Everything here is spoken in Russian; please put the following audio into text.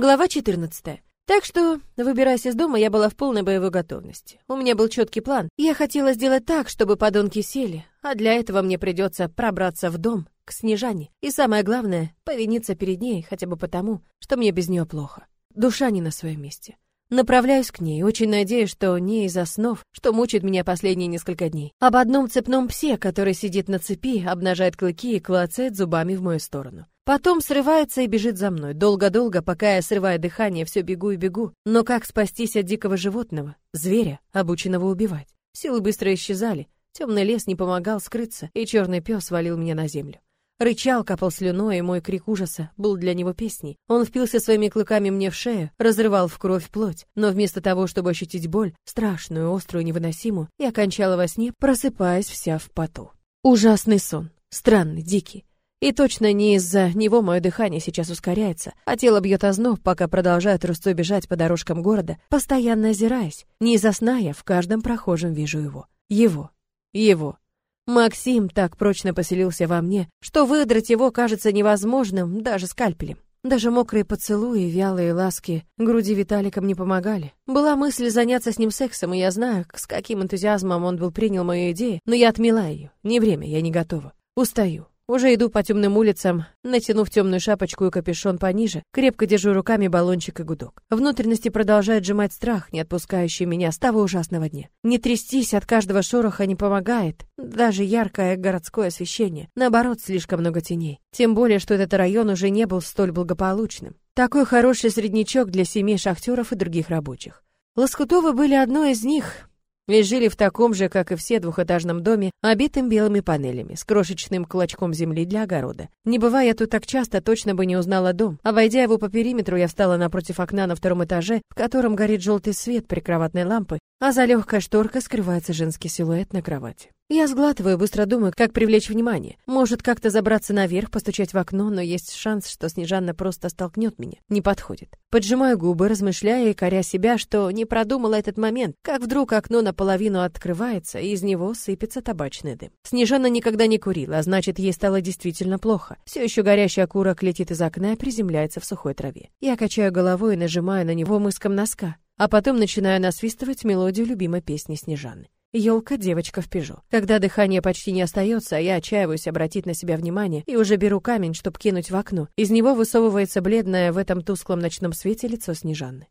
Глава 14. Так что, выбираясь из дома, я была в полной боевой готовности. У меня был четкий план. Я хотела сделать так, чтобы подонки сели, а для этого мне придется пробраться в дом к Снежане. И самое главное, повиниться перед ней хотя бы потому, что мне без нее плохо. Душа не на своем месте. Направляюсь к ней, очень надеюсь, что не из-за снов, что мучит меня последние несколько дней. Об одном цепном псе, который сидит на цепи, обнажает клыки и клацает зубами в мою сторону. Потом срывается и бежит за мной. Долго-долго, пока я срываю дыхание, все бегу и бегу. Но как спастись от дикого животного, зверя, обученного убивать? Силы быстро исчезали. Темный лес не помогал скрыться, и черный пес валил меня на землю. Рычал, капал слюной, и мой крик ужаса был для него песней. Он впился своими клыками мне в шею, разрывал в кровь плоть, но вместо того, чтобы ощутить боль, страшную, острую, невыносимую, я кончала во сне, просыпаясь вся в поту. Ужасный сон, странный, дикий. И точно не из-за него мое дыхание сейчас ускоряется, а тело бьет озноб, пока продолжаю трусцой бежать по дорожкам города, постоянно озираясь. Не из-за сна я в каждом прохожем вижу его. Его. Его. Максим так прочно поселился во мне, что выдрать его кажется невозможным даже скальпелем. Даже мокрые поцелуи, вялые ласки груди Виталиком не помогали. Была мысль заняться с ним сексом, и я знаю, с каким энтузиазмом он был принял мою идею, но я отмела ее. Не время, я не готова. Устаю. Уже иду по темным улицам, натянув темную шапочку и капюшон пониже, крепко держу руками баллончик и гудок. Внутренности продолжает сжимать страх, не отпускающий меня с того ужасного дня. Не трястись от каждого шороха не помогает, даже яркое городское освещение. Наоборот, слишком много теней. Тем более, что этот район уже не был столь благополучным. Такой хороший среднячок для семей шахтеров и других рабочих. Лоскутовы были одной из них, и жили в таком же, как и все, двухэтажном доме, обитым белыми панелями, с крошечным клочком земли для огорода. Не бывая тут так часто, точно бы не узнала дом. Обойдя его по периметру, я встала напротив окна на втором этаже, в котором горит желтый свет прикроватной лампы, а за легкой шторкой скрывается женский силуэт на кровати. Я сглатываю, быстро думаю, как привлечь внимание. Может, как-то забраться наверх, постучать в окно, но есть шанс, что Снежанна просто столкнет меня. Не подходит. Поджимаю губы, размышляя и коря себя, что не продумала этот момент, как вдруг окно наполовину открывается, и из него сыпется табачный дым. Снежанна никогда не курила, а значит, ей стало действительно плохо. Все еще горящий окурок летит из окна и приземляется в сухой траве. Я качаю головой и нажимаю на него мыском носка, а потом начинаю насвистывать мелодию любимой песни Снежанны. Елка девочка в пижо. Когда дыхание почти не остается, я отчаиваюсь обратить на себя внимание и уже беру камень, чтобы кинуть в окно. Из него высовывается бледное в этом тусклом ночном свете лицо Снежанны.